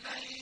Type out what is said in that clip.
إليه